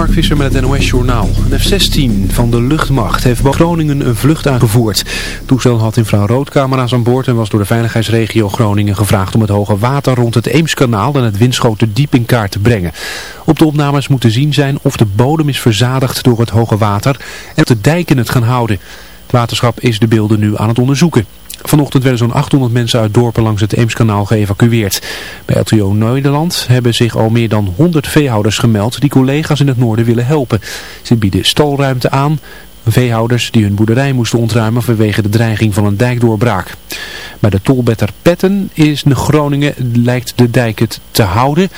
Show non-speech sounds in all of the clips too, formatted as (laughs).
Mark Visser met het NOS Journaal. Een F-16 van de luchtmacht heeft boven Groningen een vlucht aangevoerd. Het toestel had infraroodcamera's aan boord en was door de veiligheidsregio Groningen gevraagd om het hoge water rond het Eemskanaal en het Winschoten diep in kaart te brengen. Op de opnames moet te zien zijn of de bodem is verzadigd door het hoge water en of de dijken het gaan houden. Het waterschap is de beelden nu aan het onderzoeken. Vanochtend werden zo'n 800 mensen uit dorpen langs het Eemskanaal geëvacueerd. Bij LTO Nederland hebben zich al meer dan 100 veehouders gemeld die collega's in het noorden willen helpen. Ze bieden stalruimte aan, veehouders die hun boerderij moesten ontruimen vanwege de dreiging van een dijkdoorbraak. Bij de tolbetter Petten is in Groningen lijkt de dijk het te houden.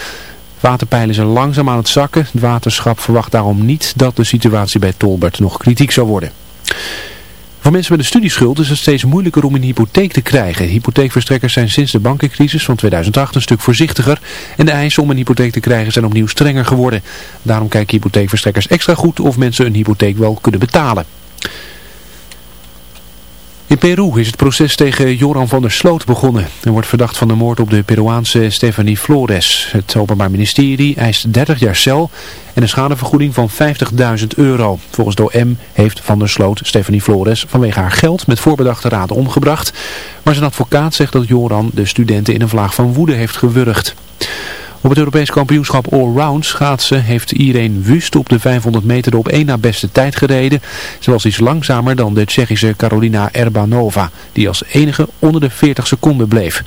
Waterpeilen zijn langzaam aan het zakken. Het waterschap verwacht daarom niet dat de situatie bij Tolbert nog kritiek zal worden. Voor mensen met een studieschuld is het steeds moeilijker om een hypotheek te krijgen. Hypotheekverstrekkers zijn sinds de bankencrisis van 2008 een stuk voorzichtiger. En de eisen om een hypotheek te krijgen zijn opnieuw strenger geworden. Daarom kijken hypotheekverstrekkers extra goed of mensen een hypotheek wel kunnen betalen. In Peru is het proces tegen Joran van der Sloot begonnen. Hij wordt verdacht van de moord op de Peruaanse Stephanie Flores. Het Openbaar Ministerie eist 30 jaar cel en een schadevergoeding van 50.000 euro. Volgens de OM heeft van der Sloot Stephanie Flores vanwege haar geld met voorbedachte raad omgebracht. Maar zijn advocaat zegt dat Joran de studenten in een vlaag van woede heeft gewurgd. Op het Europees kampioenschap Allround schaatsen heeft Irene Wust op de 500 meter op één na beste tijd gereden. Ze was iets langzamer dan de Tsjechische Carolina Erbanova, die als enige onder de 40 seconden bleef.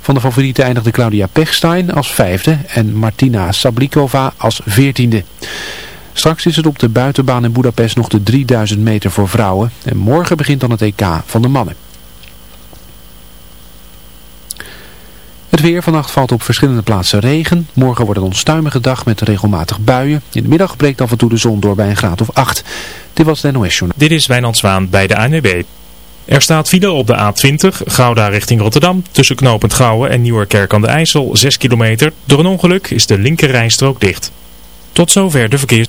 Van de favorieten eindigde Claudia Pechstein als vijfde en Martina Sablikova als veertiende. Straks is het op de buitenbaan in Budapest nog de 3000 meter voor vrouwen en morgen begint dan het EK van de mannen. Het weer vannacht valt op verschillende plaatsen regen. Morgen wordt een onstuimige dag met regelmatig buien. In de middag breekt af en toe de zon door bij een graad of 8. Dit was de NOS Journal. Dit is Wijnand Zwaan bij de ANWB. Er staat file op de A20, Gouda richting Rotterdam, tussen knooppunt Gouwen en Nieuwerkerk aan de IJssel, 6 kilometer. Door een ongeluk is de linker rijstrook dicht. Tot zover de verkeers.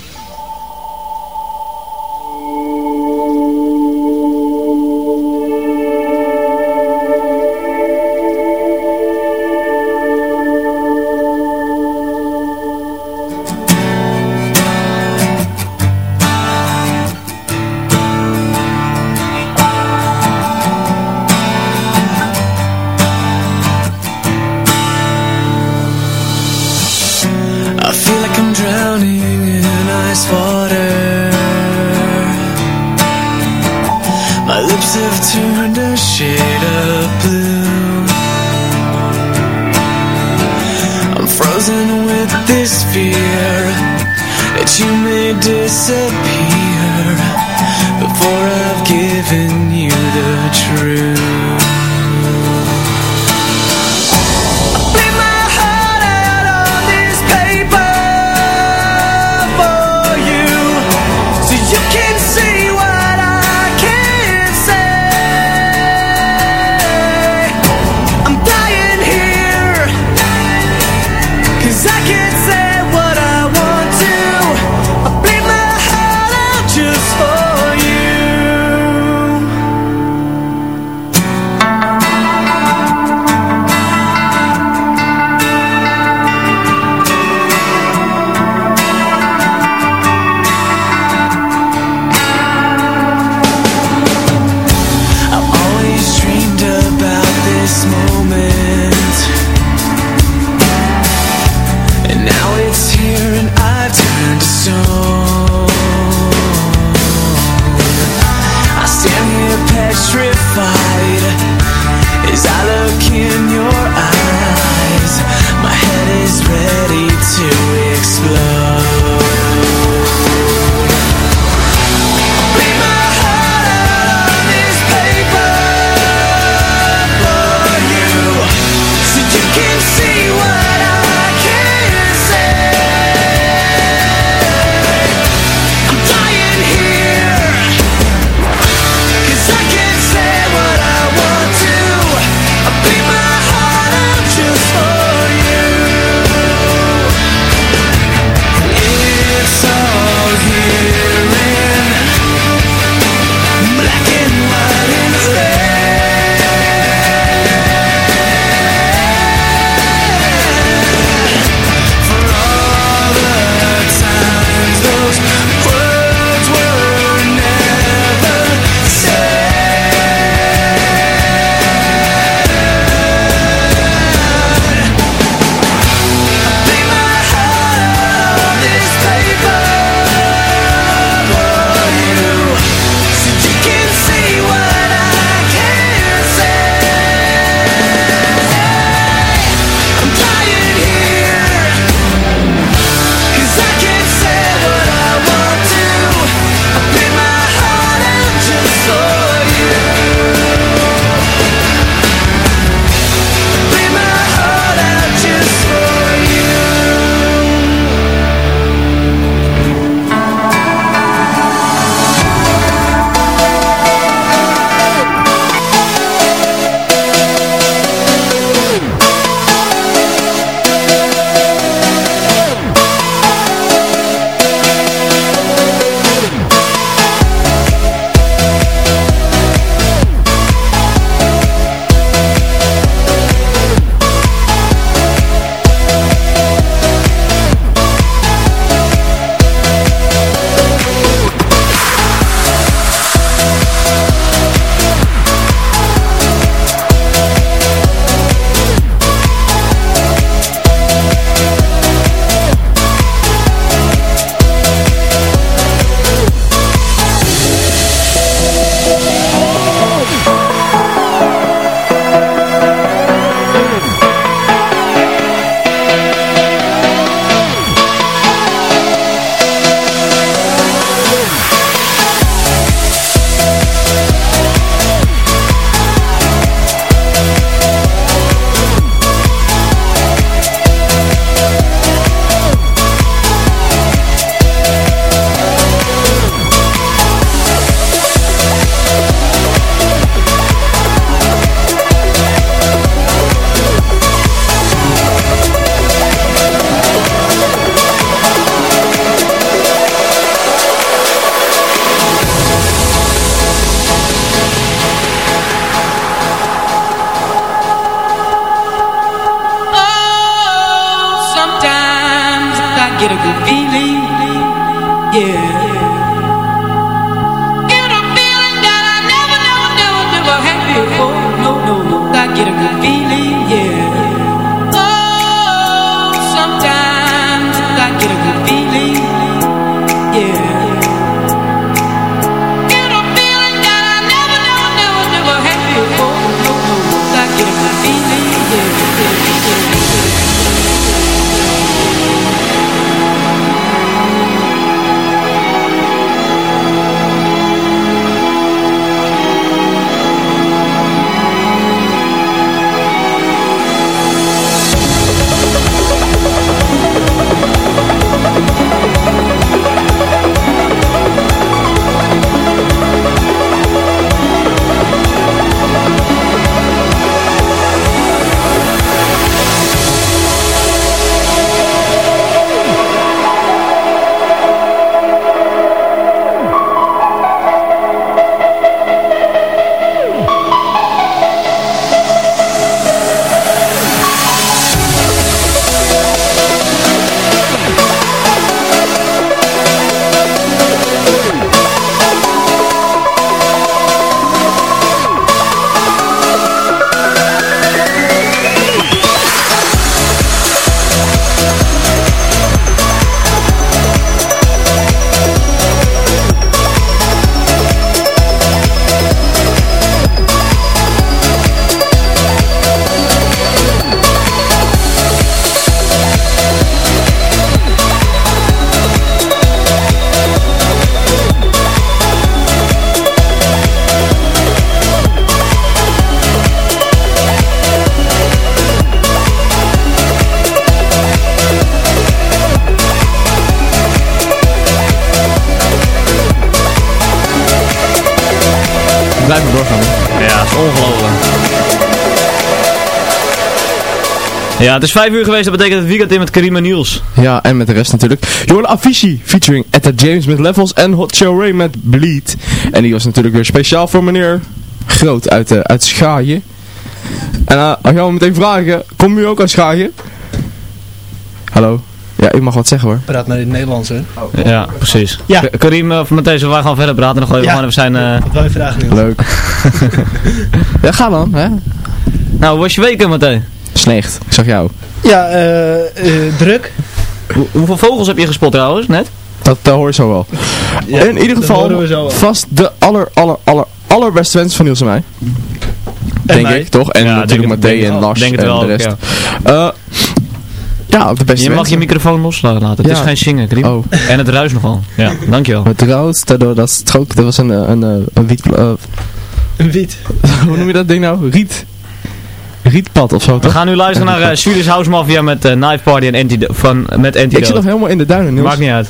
Ja, het is vijf uur geweest, dat betekent het weekend in met Karim en Niels. Ja, en met de rest natuurlijk. Jongen, Avicii featuring Etta James met Levels en Hot Show Ray met Bleed. En die was natuurlijk weer speciaal voor meneer Groot uit, uh, uit Schaaien. En uh, als jou meteen vragen, kom u ook uit Schaaien? Hallo? Ja, ik mag wat zeggen hoor. Praat maar in het Nederlands, hè? Ja, precies. Ja. Karim, of Matthijs, wij gaan verder praten. Dan gooien we Ja. even zijn... eh, Wat wil je vragen? Leuk. (laughs) ja, ga dan, hè? Nou, hoe was je week, Matthijs? Slecht, ik zag jou. Ja, eh, eh, druk. Hoe- hoeveel vogels heb je gespot trouwens, net? Dat, dat hoor je zo wel. Ja, in ieder geval, horen we zo wel. vast de aller, aller, aller, allerbeste wens van Niels en mij. denk mij. ik, toch? En Ja, natuurlijk Matthé het en. Lars en de ook, rest. Eh, ja, op de beste Je mag wensen. je microfoon loslaten. Het Ja. is geen zingen, Karim. Oh. En het ruist nogal. Ja, dankjewel. Maar trouwens, daardoor dat strook, dat was een, eh, een, een, een wiet, eh, Een wiet. (laughs) hoe noem je dat ding nou? Riet. Rietpad of zo, We toch? gaan nu luisteren naar uh, Swedish House Mafia met uh, Knife Party en Antido van, met Ik zit Antidote. nog helemaal in de duinen, Niels. Maakt niet uit.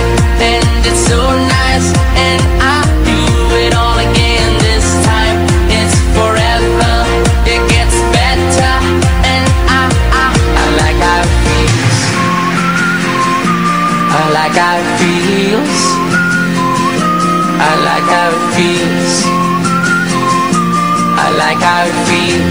I've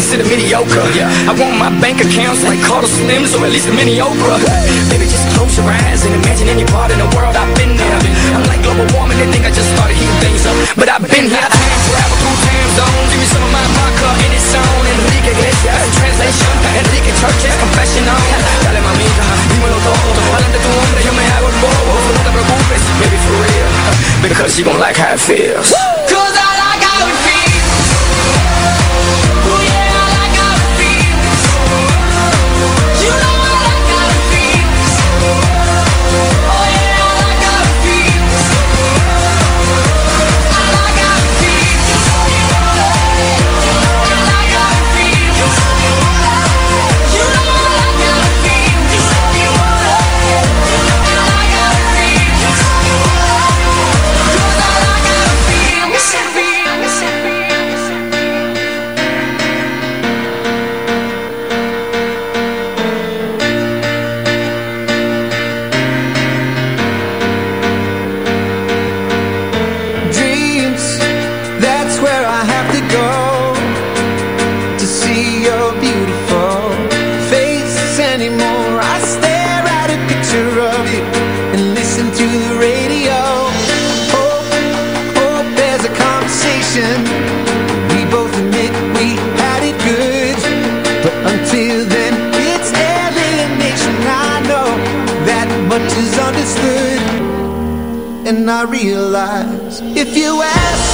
instead of mediocre. Yeah. I want my bank accounts like Carter Slims or at least a Mini Oprah. Hey. Baby, just close your eyes and imagine any part in the world I've been there. I'm like global warming, they think I just started heating things up, but I've been here. I time travel through time zone. Give me some of my vodka in uh-huh. its own. Enrique Iglesias, translation. Enrique Church's confessional. Dale mamita, dímelo todo. Adelante tu hombre, yo me hago el bobo. No te preocupes, baby, for real. Because you gon' like how it feels. Woo! I realize. If you ask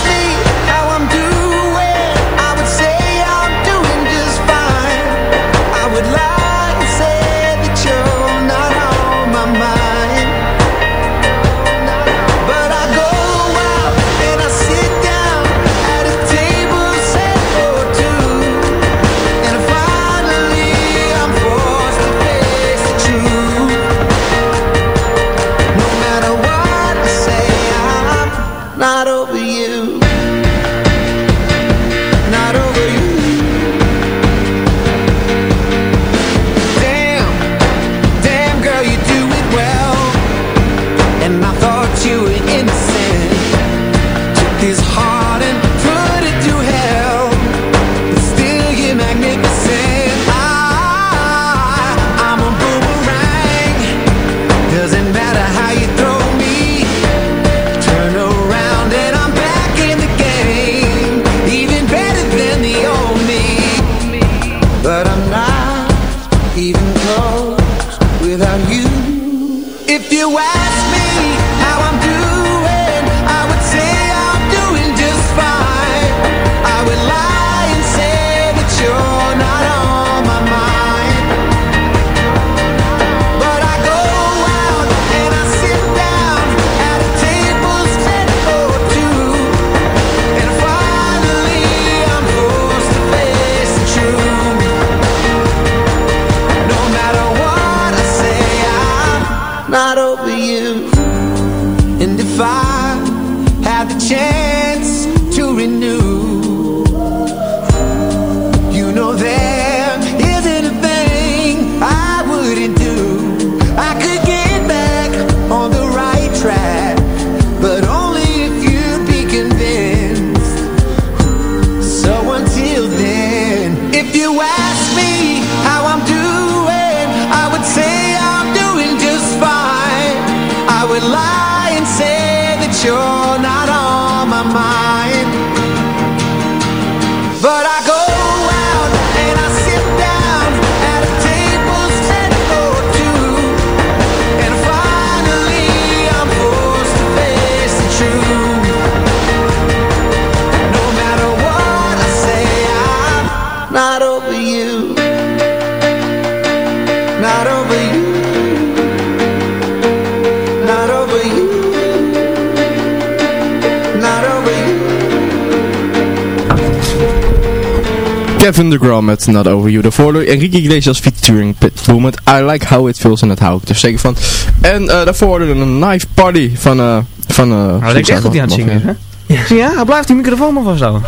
Kevin DeGraw met Not Over You. Daarvoor Enrique Iglesias featuring Pitbull met I Like How It Feels en dat hou ik er zeker van. En uh, daarvoor een Knife Party van... Uh, van uh, Nou, dat echt dat hij aan het zingen is, hè? Ja, hij blijft die microfoon maar vasthouden.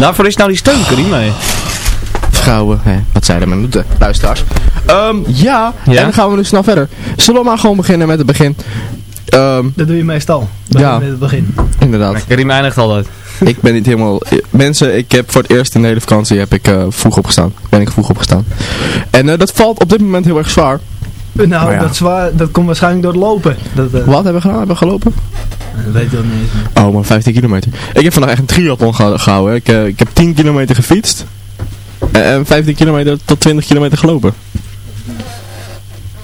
Daarvoor is nou die steun, niet mee. Vrouwen, hè, wat zeiden mijn de luisteraars. Um, ja, ja, en dan gaan we nu snel verder. Zullen we maar gewoon beginnen met het begin. Um, dat doe je meestal. Ja, met het begin. Inderdaad. Riem eindigt altijd. Ik ben niet helemaal... Mensen, ik heb voor het eerst in de hele vakantie heb ik uh, vroeg opgestaan. Ben ik vroeg opgestaan. En uh, dat valt op dit moment heel erg zwaar. Nou, ja. dat, zwaar, dat komt waarschijnlijk door het lopen. Dat, uh, Wat hebben we gedaan? Hebben we gelopen? Dat weet ik wel niet eens. Oh, maar 15 kilometer. Ik heb vandaag echt een triathlon gehouden. Ik, ik heb 10 kilometer gefietst. En 15 kilometer tot 20 kilometer gelopen.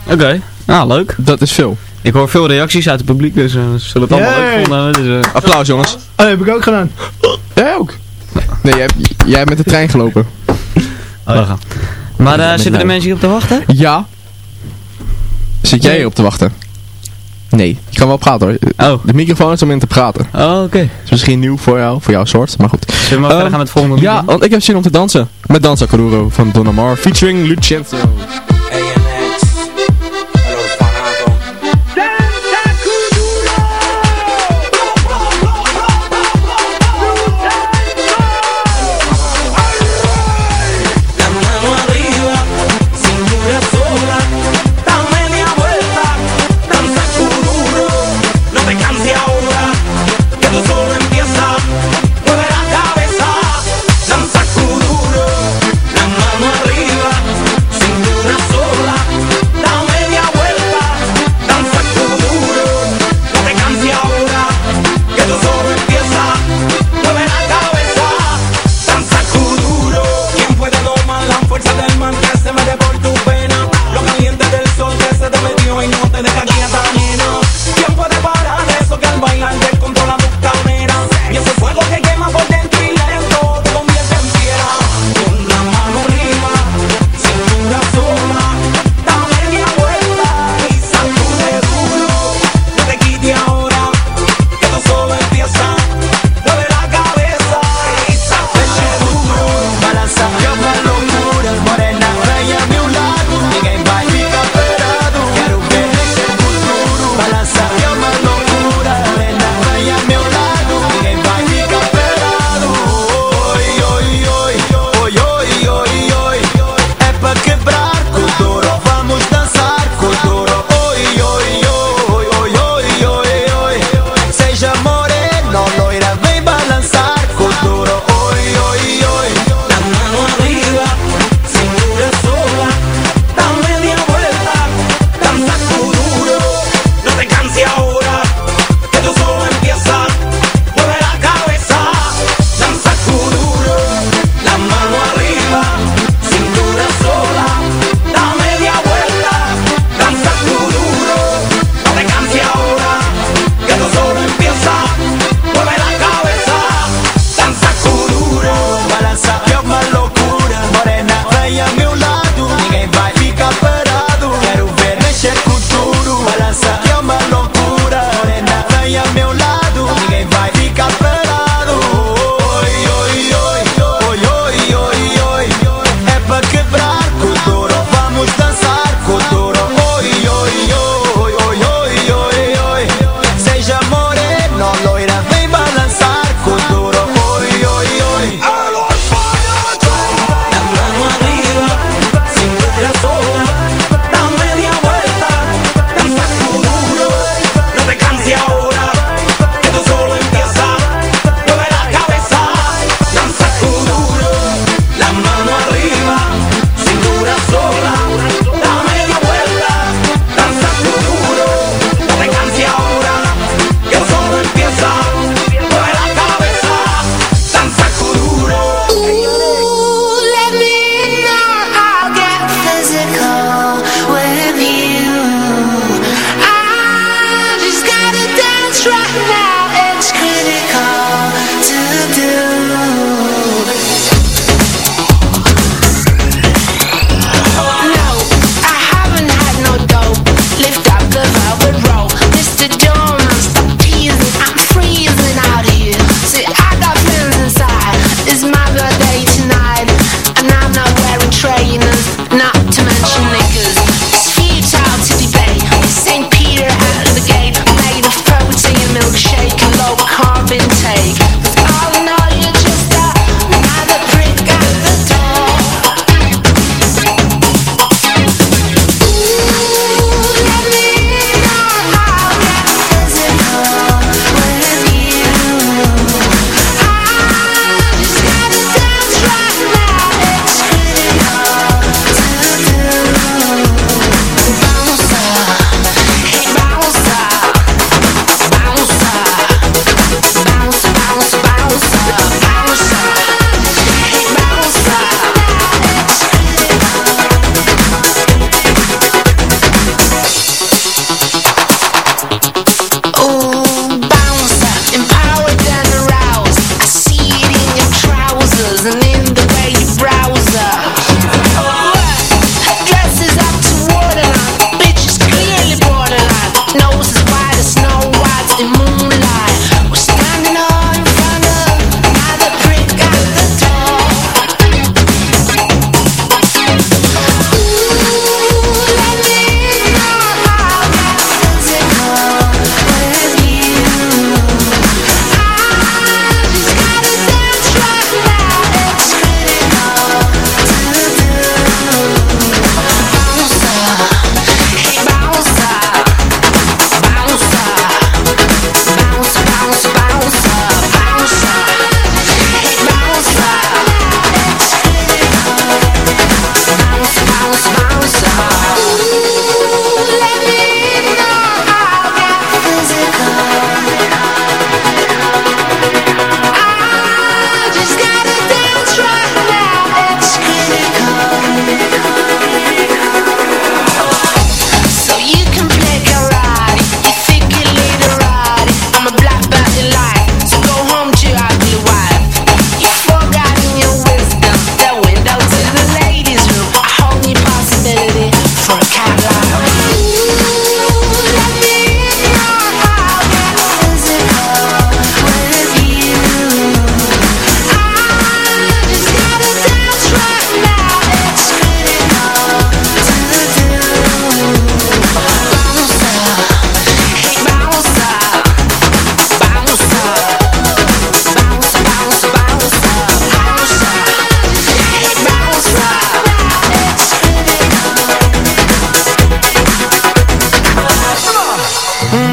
Oké, okay. ah leuk. Dat is veel. Ik hoor veel reacties uit het publiek, dus uh, ze zullen het allemaal leuk vonden. Dus, uh... Applaus jongens. Oh, dat heb ik ook gedaan. Jij ook? Nee, jij, jij hebt met de trein gelopen. Oh, ja. Maar uh, zitten er mensen hier op te wachten? Ja. Zit jij hier op te wachten? Nee, je kan wel praten hoor. Oh. De microfoon is om in te praten. Oh, oké. Okay. is misschien nieuw voor jou, voor jouw soort, maar goed. Zullen we maar um, verder gaan met het volgende Ja, want ik heb zin om te dansen. Met Danza Caduro van Don Amar, featuring Lucenzo. ANX,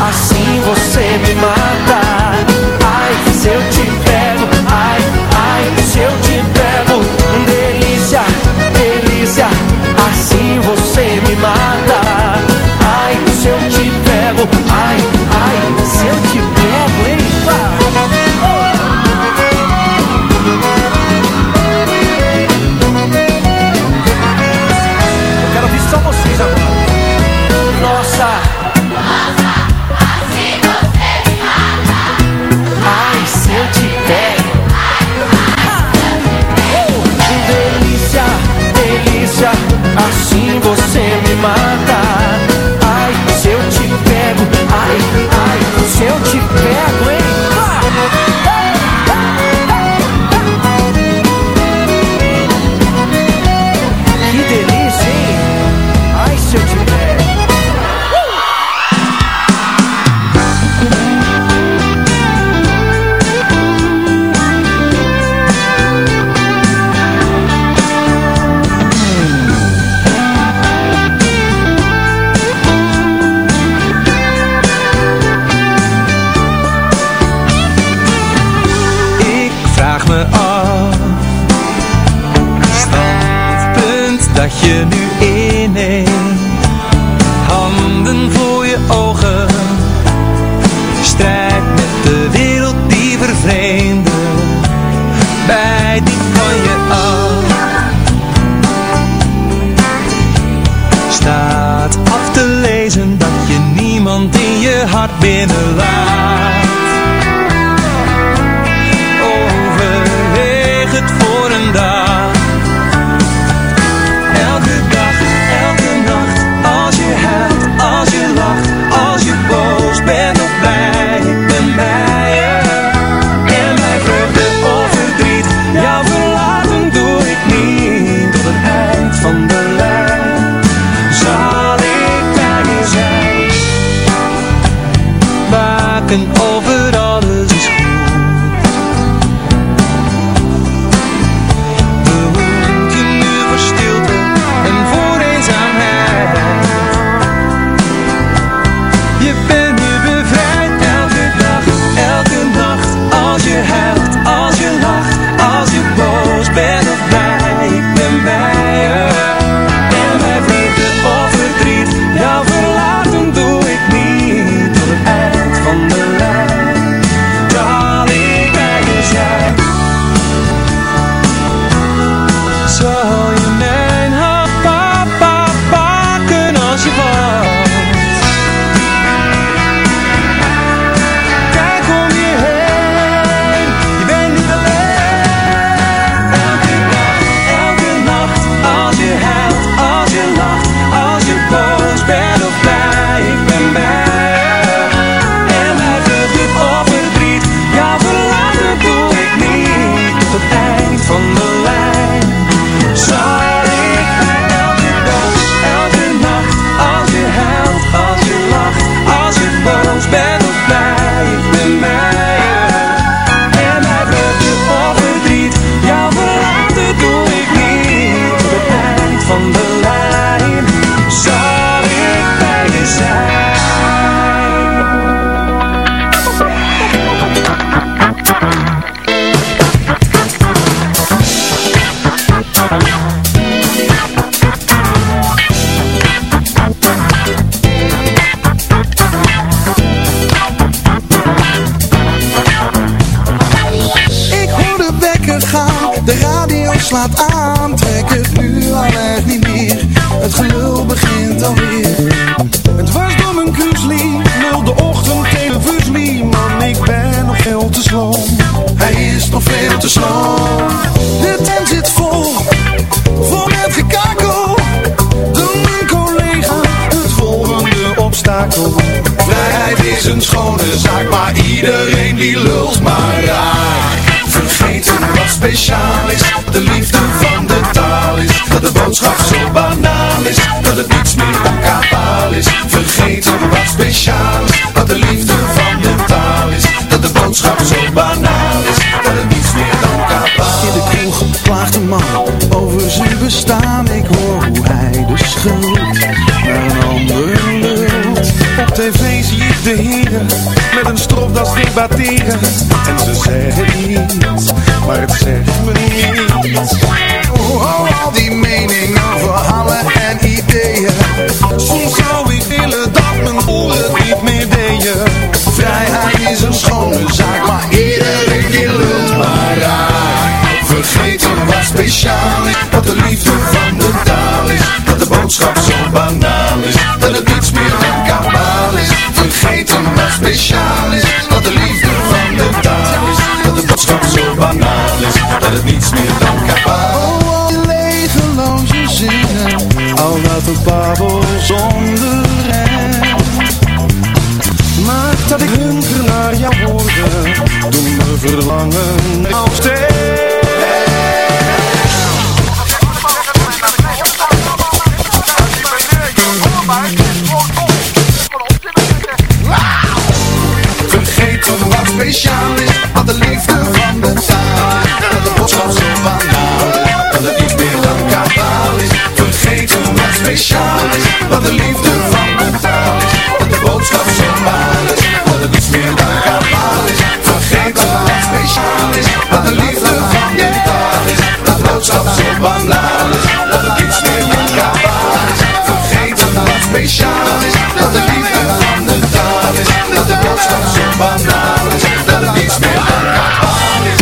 Assim você me mata. En ze zeggen al dat het babbel zonder rem. Maakt dat ik hunker naar jouw woorden, doe me verlangen.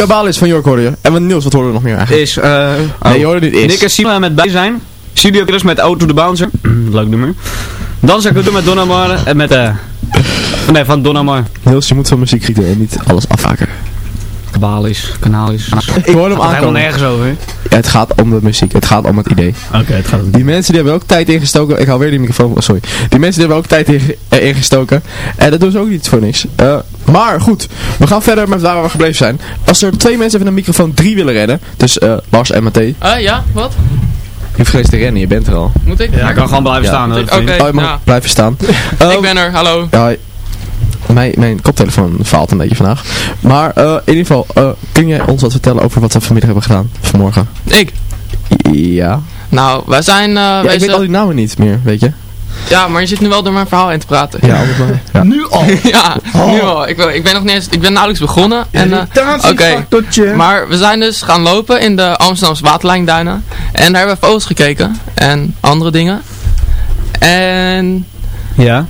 Kabaal is. Van Jork hoor je. En wat Niels, wat horen we nog meer eigenlijk? Is, eh... Nee, je hoorde is. Nick en Simon met bij zijn. Studio Chris met Auto the Bouncer. (clears throat) Leuk nummer. Dan zou ik het doen met Don Amar en met eh... (laughs) nee, van Don Amar. Niels, je moet van muziek genieten en niet alles afhaken. Kabaal is, kanaal is. Ik hoor hem Gaat helemaal aankomen. nergens over. Ja, het gaat om de muziek, het gaat om het idee. Oké, het gaat om Die mensen die hebben ook tijd ingestoken. Ik hou weer die microfoon. oh, sorry. Die mensen die hebben ook tijd eh, ingestoken. En dat doen ze ook niet voor niks. Eh, maar goed, we gaan verder met waar we gebleven zijn. Als er twee mensen even een microfoon 3 willen redden. Dus eh, Lars en Matthé. Ah, ja, wat? Je hoeft geen eens te rennen, je bent er al. Moet ik? Ja, hij kan gewoon blijven Ja. staan. hoor. Oké, Oh, je mag ja. blijven staan. (laughs) Ik Ehm, ben er, hallo. Ja, mijn, mijn koptelefoon faalt een beetje vandaag. Maar eh, in ieder geval, eh, kun jij ons wat vertellen over wat we vanmiddag hebben gedaan? Vanmorgen. Ik? Ja. Nou, wij zijn uh, ja ik weet al die namen niet meer, weet je. Ja, maar je zit nu wel door mijn verhaal in te praten. Ja, altijd maar. Ja. Nu al. (laughs) ja, nu al. Ik, ben- ik ben nog niet eens, ik ben nauwelijks begonnen. En, eh, Oké, Irritatiefactortje. maar we zijn dus gaan lopen in de Amsterdamse waterlijnduinen. En daar hebben we foto's gekeken. En andere dingen. En Ja.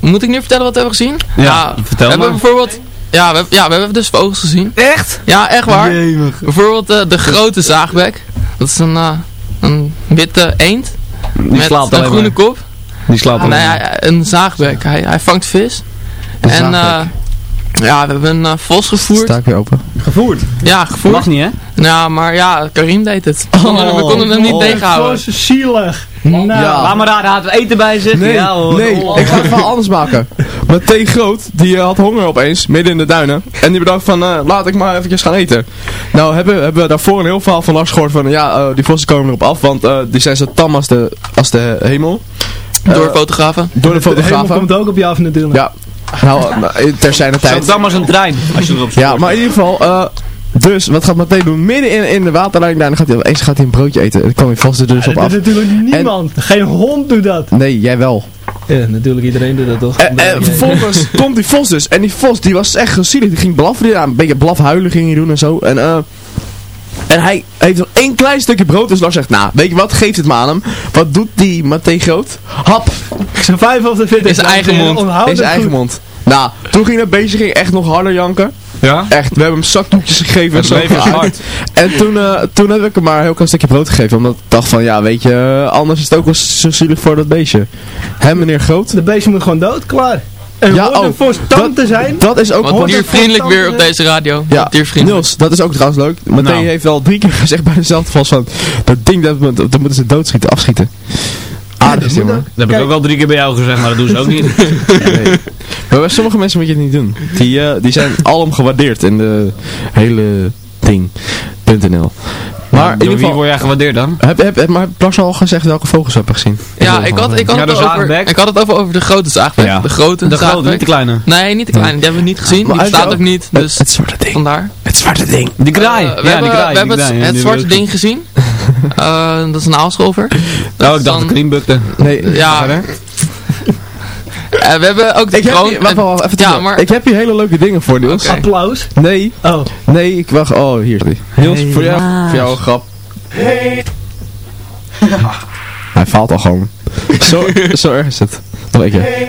moet ik nu vertellen wat we hebben gezien? Ja, we vertel hebben maar. bijvoorbeeld... Ja we, hebben- ja, we hebben dus vogels gezien. Echt? Ja, echt waar. Jemig. Bijvoorbeeld eh, de grote zaagbek. Dat is een, eh, een witte eend. Die met slaapt een groene maar. kop. Die slaapt alleen Nee, een zaagbek. Hij, hij vangt vis. Een en eh, ja, we hebben een eh, vos gevoerd. Sta ik weer open. Gevoerd. Ja, gevoerd. Mag niet, hè? Nou, maar ja, Karim deed het. We konden, we konden hem niet Oh, tegenhouden. was zielig. Nou, Ja. Laat maar we eten bij zich. Nee, ja, hoor. nee, Oh. ik ga het verhaal anders maken. Matthé Groot, die eh, had honger opeens, midden in de duinen. En die bedacht van, eh, laat ik maar eventjes gaan eten. Nou, hebben, hebben we daarvoor een heel verhaal van Lars gehoord van, ja, die vossen komen erop af, want eh, die zijn zo tam als de, als de hemel. Door Eh, fotografen. Door de fotografen. komt ook op je af natuurlijk. Ja, nou, nou, ter zijn tijd. dam als een trein, als je erop zit. Ja, maar in ieder geval, eh, dus wat gaat Matthé doen? Midden in, in de waterlijn, daar gaat hij opeens gaat hij een broodje eten. En dan kwam hij vast de dus Ja, op dat af. doet natuurlijk niemand. Geen hond doet dat. Nee, jij wel. Ja, natuurlijk iedereen doet dat toch. En, en vervolgens komt die vos dus. En die vos die was echt gezielig. Die ging blaffen. Die, ja, een beetje blafhuilen ging hij doen en zo. En, eh en hij heeft nog één klein stukje brood. Dus Lars zegt, nou, weet je wat? Geef het maar aan hem. Wat doet die Matthé Groot? Hap. Zijn vijf of de fit In zijn eigen mond. In zijn eigen mond. Nou, toen ging dat beestje ging echt nog harder janken. Ja? Echt, we hebben hem zakdoekjes gegeven. en Het zo is hard. En toen, eh, toen heb ik hem maar een heel klein stukje brood gegeven. Omdat ik dacht van, ja weet je, eh, anders is het ook wel zo zielig voor dat beestje. Hè meneer Groot? De beestje moet gewoon dood, klaar. En Ja, ja, oh, voor stand te zijn. Dat is ook hoort- diervriendelijk weer op deze radio. Ja, diervriendelijk. Niels, dat is ook trouwens leuk. Meteen Nou. heeft al drie keer (laughs) gezegd bij dezelfde vast van, dat ding, dat, dat, dat moeten ze doodschieten, afschieten. Aardig man. Dat heb ik ook wel drie keer bij jou gezegd, maar dat doen ze ook niet. (laughs) Nee. Maar bij sommige mensen moet je het niet doen. Die, eh, die zijn alom gewaardeerd in de hele ding.nl. Maar in ieder wie geval, word jij gewaardeerd dan? heb, heb, heb, maar heb Lars al gezegd welke vogels we hebben gezien? Ja, ik had, ik, had Ja, het de over, ik had het over, over de grote zaagbeek. Ja. De grote De grote, niet de kleine. Nee, niet de kleine. Die hebben we niet gezien. Maar Die jou- ook niet. Het- Dus het zwarte ding. vandaar. Het zwarte ding. Die kraai. Eh, we ja, hebben, die kraai. we hebben die het, kraai, het die zwarte ding gezien. Eh, dat is een aalscholver. Oh, ik dacht dan- de kriembukte. Nee, Ja. Eh, we hebben ook de Ik heb kroon. hier, wacht, wacht, wacht, even ja, maar... ik heb hier hele leuke dingen voor Niels. Applaus. Nee, Oh. nee, ik wacht. Oh, hier. Niels, voor jou, voor jou een grap. (laughs) Hij faalt al gewoon. (laughs) Zo, zo erg is het. Nog een keer.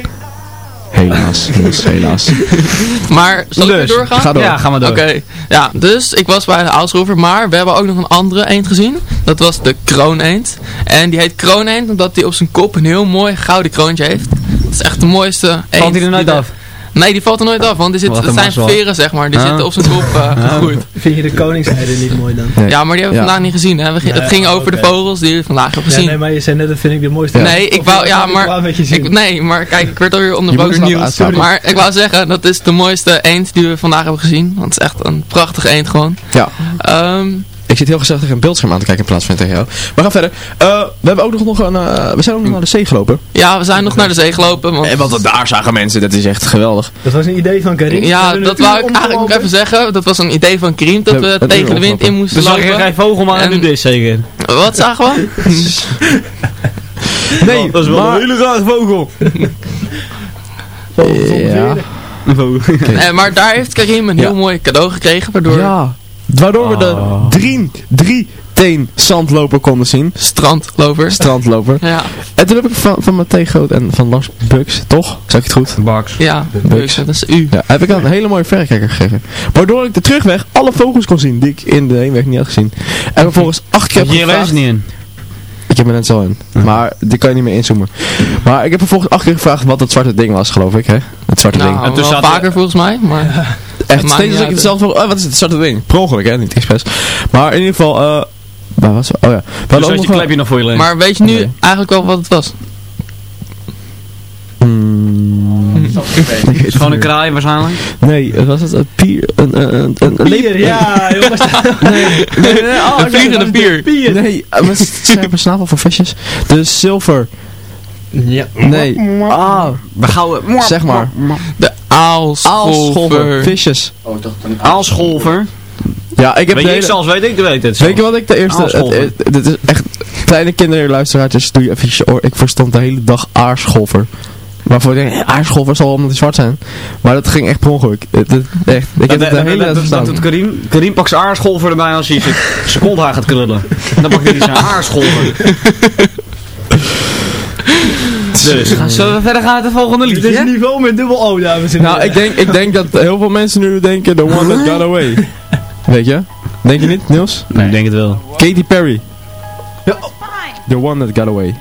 Helaas, Niels, helaas. (laughs) Maar, zal ik weer Dus, doorgaan? ga door. Ja, gaan we door. Oké, ja, dus ik was bij de aalschroever, maar we hebben ook nog een andere eend gezien. Dat was de krooneend. En die heet krooneend omdat hij op zijn kop een heel mooi gouden kroontje heeft. Dat is echt de mooiste eend. Valt hij er nooit die af? Nee, die valt er nooit af, want die zit, het zijn mazzel. veren zeg maar, die Ah. zitten op zijn kop eh, gegroeid. Vind je de koningseieren niet mooi dan? Nee. Ja, maar die hebben we Ja. vandaag niet gezien. Hè. We, gi- Nee, het ging over de vogels die we vandaag hebben Ja, gezien. nee, maar je zei net, dat vind ik de mooiste. Nee, ik wou, ja, maar, ik, nee, maar kijk, ik werd alweer onderbroken nieuws. Maar ik wou zeggen, dat is de mooiste eend die we vandaag hebben gezien. Want het is echt een prachtige eend gewoon. Ja. Ehm, Ik zit heel gezellig tegen een beeldscherm aan te kijken in plaats van tegen jou. We gaan verder. Eh, we hebben ook nog een, eh, we zijn ook nog naar de zee gelopen. ja, we zijn nog naar de zee gelopen. Want, En wat we daar zagen mensen, dat is echt geweldig. Dat was een idee van Karin. We ja, dat wou ik eigenlijk nog omgelopen. even zeggen. Dat was een idee van Kriem, dat Ja, we tegen de wind in moesten Dus lopen. geen vogelman en nu dit zeker? Wat zagen we? (laughs) Nee, Dat is wel maar- een hele rare vogel. (laughs) Ja. vogel. Eh, maar daar heeft Karim een heel Ja. mooi cadeau gekregen, waardoor Ja. Waardoor we de Oh. drie, drie teen zandloper konden zien. strandloper. Strandloper. Ja, En toen heb ik van, van Matthee Groot en van Lars Buks, toch? Zeg ik het goed? Baks. ja, Buks. dat is u. Ja, heb ik een hele mooie verrekijker gegeven. Waardoor ik de terugweg alle vogels kon zien die ik in de heenweg niet had gezien. En vervolgens acht keer Heb gevraagd. niet in? Ik heb mijn lens al in. Maar die kan je niet meer inzoomen. Maar ik heb vervolgens acht keer gevraagd wat het zwarte ding was, geloof ik, hè? Het zwarte ding. Nou, En toen er- vaker volgens mij, maar... (laughs) Echt, steeds als ik uit. hetzelfde oh, wat is het zwarte ding? Per ongeluk, hè? Niet expres. Maar in ieder geval, eh... waar was het? Oh ja. We Dus je nog klepje nog voor je. Maar weet je nu eigenlijk wel wat het was? Hmm. Het is gewoon een kraai waarschijnlijk. Nee, het was het een pier, een, een, een, een, een Pier, ja, jongens. (laughs) (laughs) Nee, nee, nee, oh, Een oké, vliegende pier. Pier. Nee, uh, met scherpe snavel voor visjes. De zilver. Ja. Nee. Ah, We gouden... zeg maar. De aalscholver. Visjes. Aalscholver. Ja, ik heb Weet hele... zelfs weet ik te weten. Weet je wat ik de eerste... Het, het- dit is echt... Kleine kinderen, luisteraartjes, doe je even je oor. Ik verstond de hele dag aarscholver. Waarvoor ik denk, aarscholver zal omdat die zwart zijn. Maar dat ging echt per ongeluk. Het, het- echt. Ik heb het de hele tijd dat, dat, verstaan. doet Karim. Karim pakt zijn aarscholver erbij als hij zijn zijn kont haar gaat krullen. En dan pakt hij zijn aarscholver. (laughs) Dus, zullen we verder gaan met het volgende Dit is liedje? niveau met dubbel O, dames en Nou, heren. ik denk, ik denk dat heel veel mensen nu denken, the one that got away. Weet je? Denk je niet, Niels? Nee, ik denk het wel. Katy Perry. The one that got away.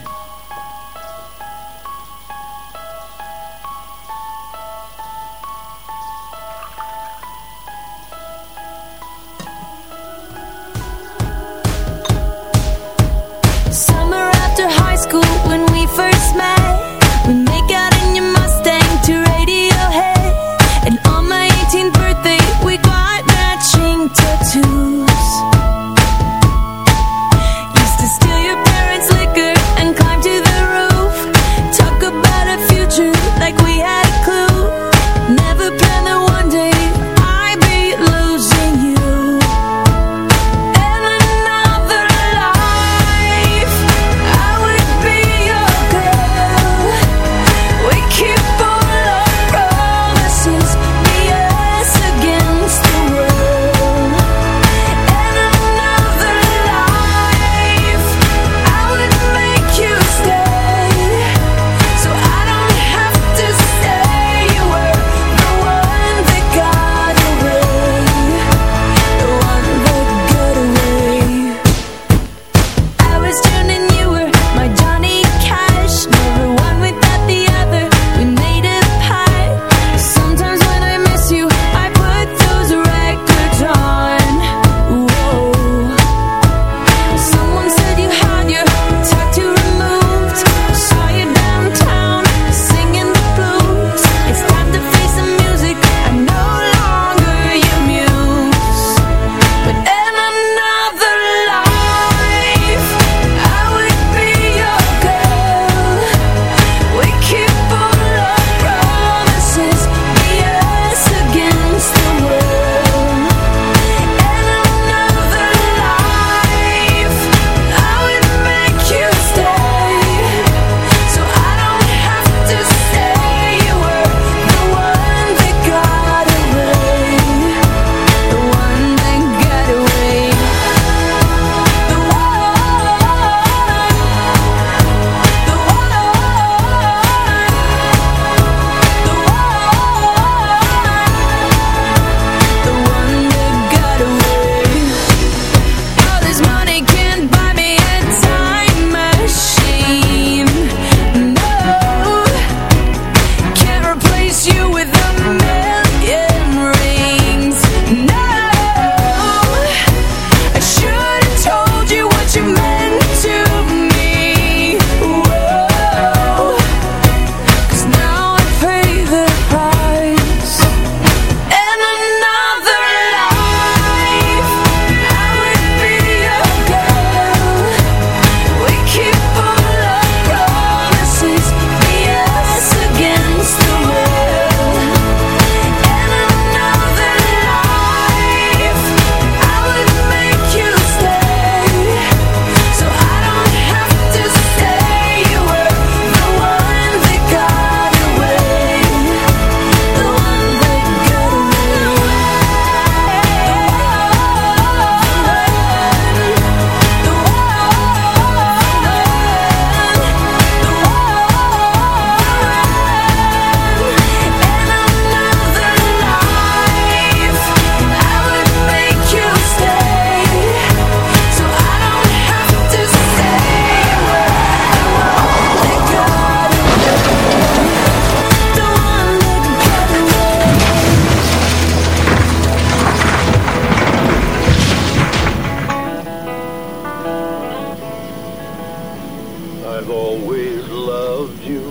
I've always loved you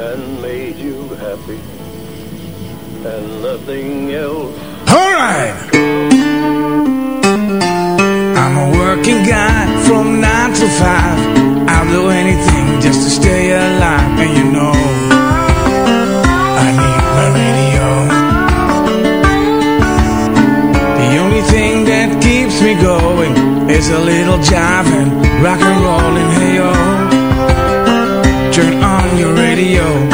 and made you happy. And nothing else. All right. I'm a working guy from nine to five. I'll do anything just to stay alive, and you know I need my radio. The only thing that keeps me going is a little jiving, rock and rolling, hey oh turn on your radio.